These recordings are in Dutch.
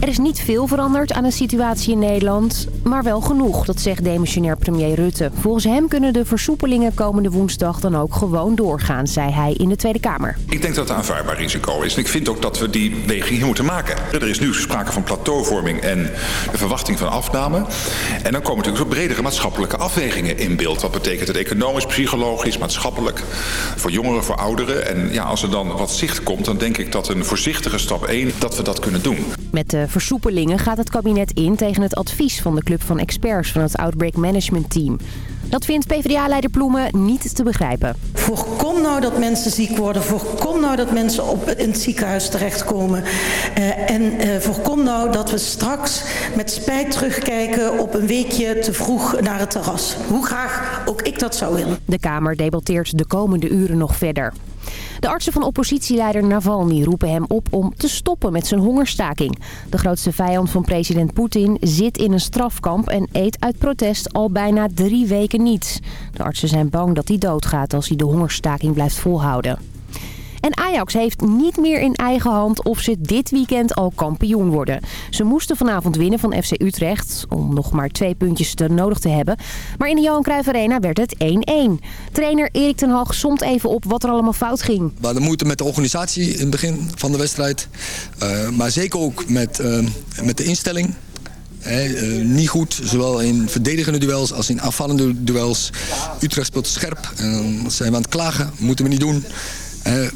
Er is niet veel veranderd aan de situatie in Nederland, maar wel genoeg, dat zegt demissionair premier Rutte. Volgens hem kunnen de versoepelingen komende woensdag dan ook gewoon doorgaan, zei hij in de Tweede Kamer. Ik denk dat het een aanvaardbaar risico is en ik vind ook dat we die weging hier moeten maken. Er is nu sprake van plateauvorming en de verwachting van afname. En dan komen natuurlijk bredere maatschappelijke afwegingen in beeld. Wat betekent het economisch, psychologisch, maatschappelijk, voor jongeren, voor ouderen. En ja, als er dan wat zicht komt, dan denk ik dat een voorzichtige stap 1, dat we dat kunnen doen. Met de versoepelingen gaat het kabinet in tegen het advies van de club van experts van het Outbreak Management Team. Dat vindt PvdA-leider Ploemen niet te begrijpen. Voorkom nou dat mensen ziek worden. Voorkom nou dat mensen op, in het ziekenhuis terechtkomen. Uh, en uh, voorkom nou dat we straks met spijt terugkijken op een weekje te vroeg naar het terras. Hoe graag ook ik dat zou willen. De Kamer debatteert de komende uren nog verder. De artsen van oppositieleider Navalny roepen hem op om te stoppen met zijn hongerstaking. De grootste vijand van president Poetin zit in een strafkamp en eet uit protest al bijna drie weken De artsen zijn bang dat hij doodgaat als hij de hongerstaking blijft volhouden. En Ajax heeft niet meer in eigen hand of ze dit weekend al kampioen worden. Ze moesten vanavond winnen van FC Utrecht om nog maar twee puntjes te nodig te hebben. Maar in de Johan Cruijff Arena werd het 1-1. Trainer Erik ten Hag somt even op wat er allemaal fout ging. We hadden moeite met de organisatie in het begin van de wedstrijd. Uh, maar zeker ook met, uh, met de instelling. He, uh, niet goed, zowel in verdedigende duels als in afvallende duels. Utrecht speelt scherp en zijn we aan het klagen. Moeten we niet doen.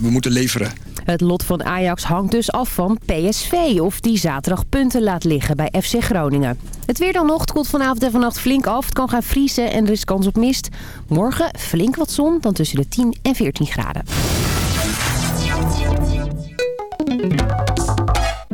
we moeten leveren. Het lot van Ajax hangt dus af van PSV of die zaterdag punten laat liggen bij FC Groningen. Het weer dan nog, koelt vanavond en vannacht flink af. Het kan gaan vriezen en er is kans op mist. Morgen flink wat zon, dan tussen de 10 en 14 graden.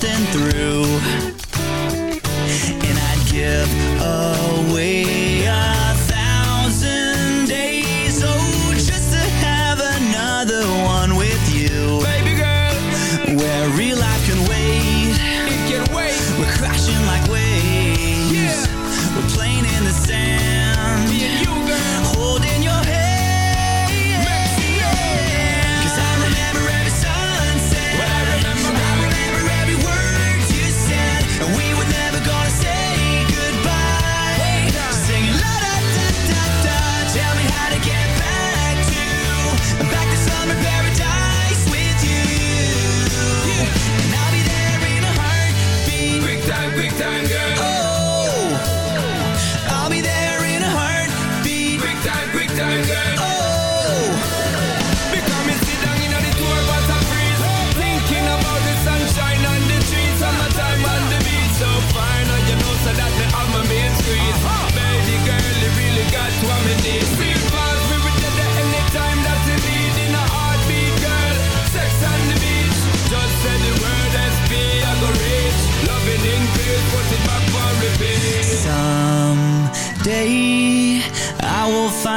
something through. And I'd give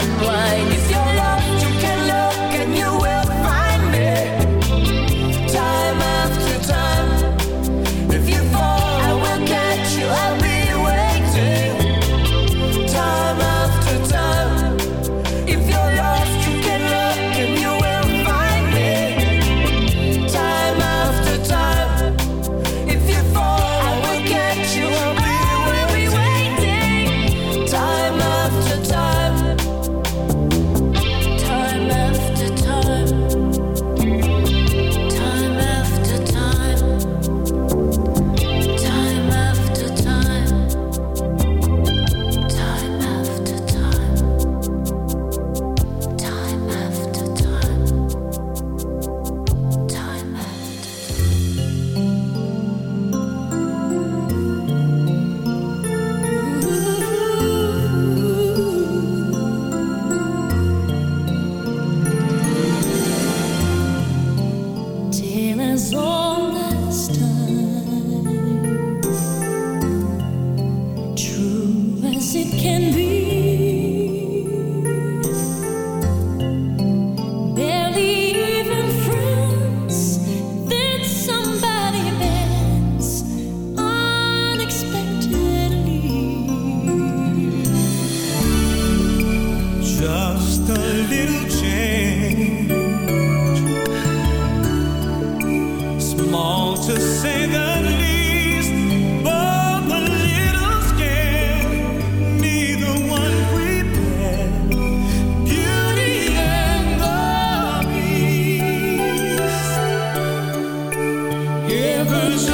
and wine. never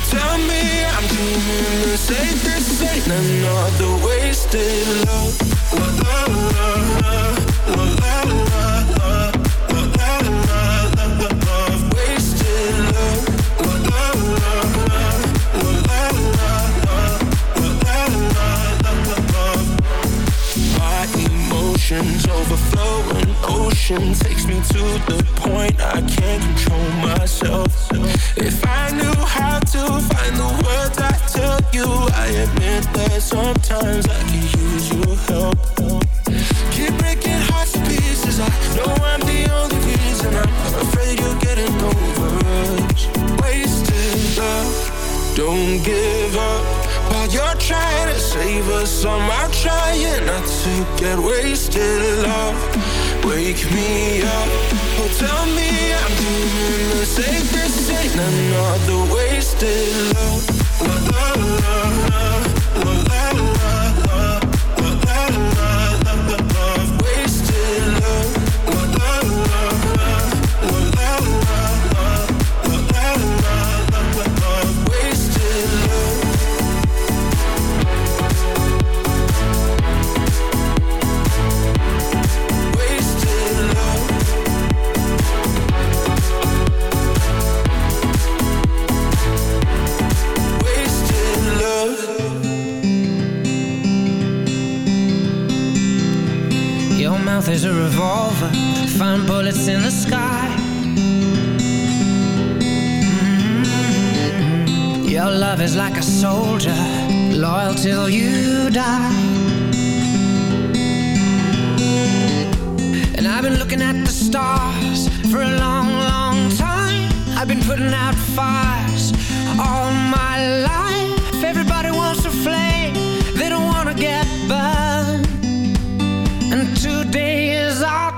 tell me I'm dreaming the safest thing Another wasted love, love, love, love.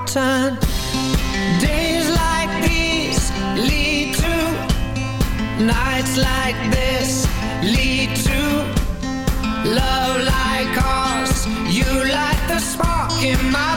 time Days like these lead to Nights like this lead to Love like ours. You light the spark in my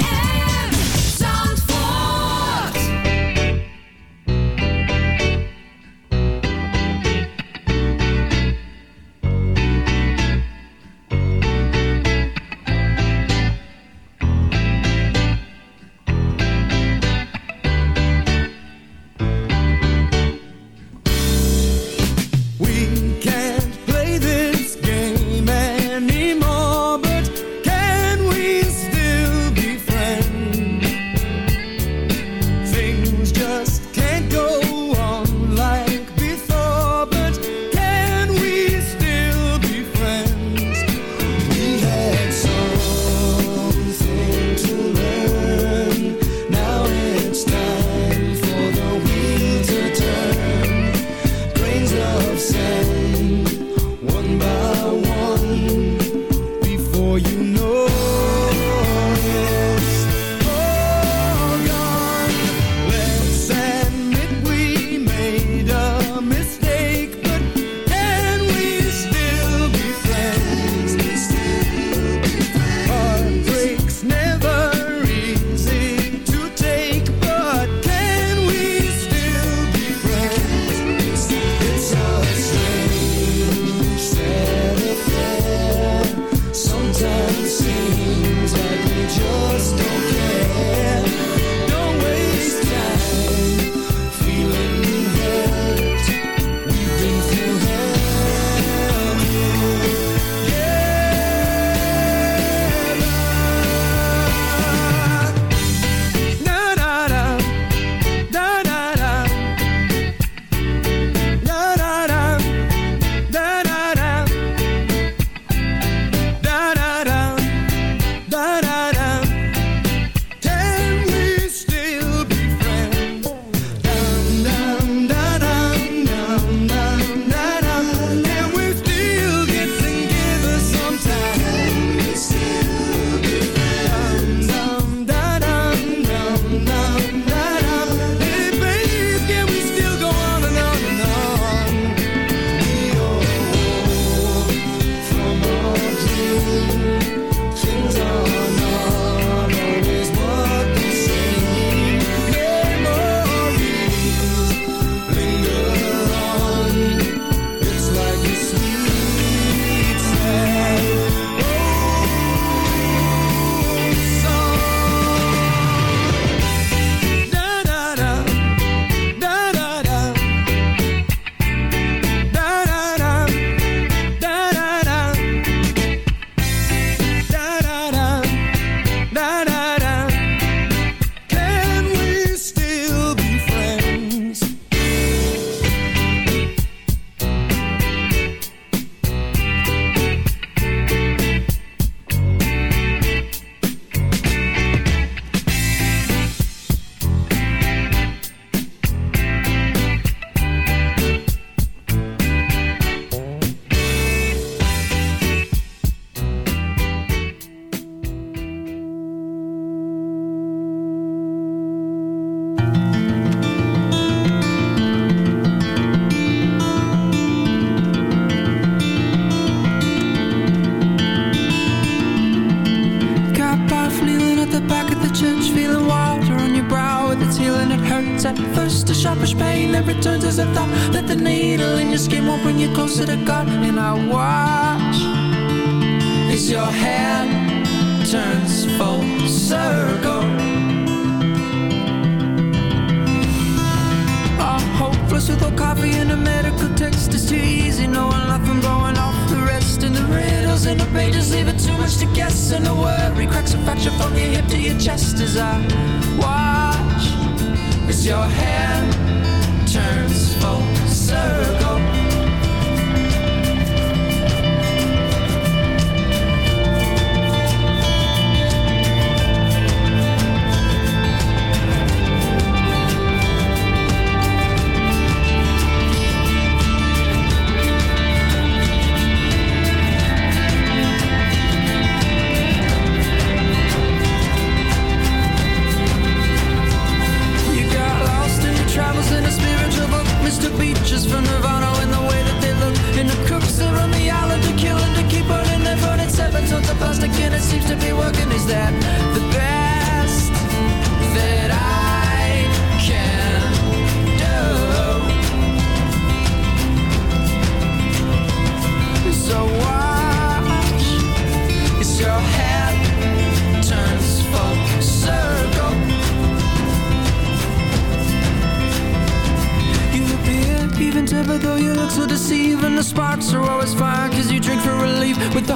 Rocks are always fine cause you drink for relief with the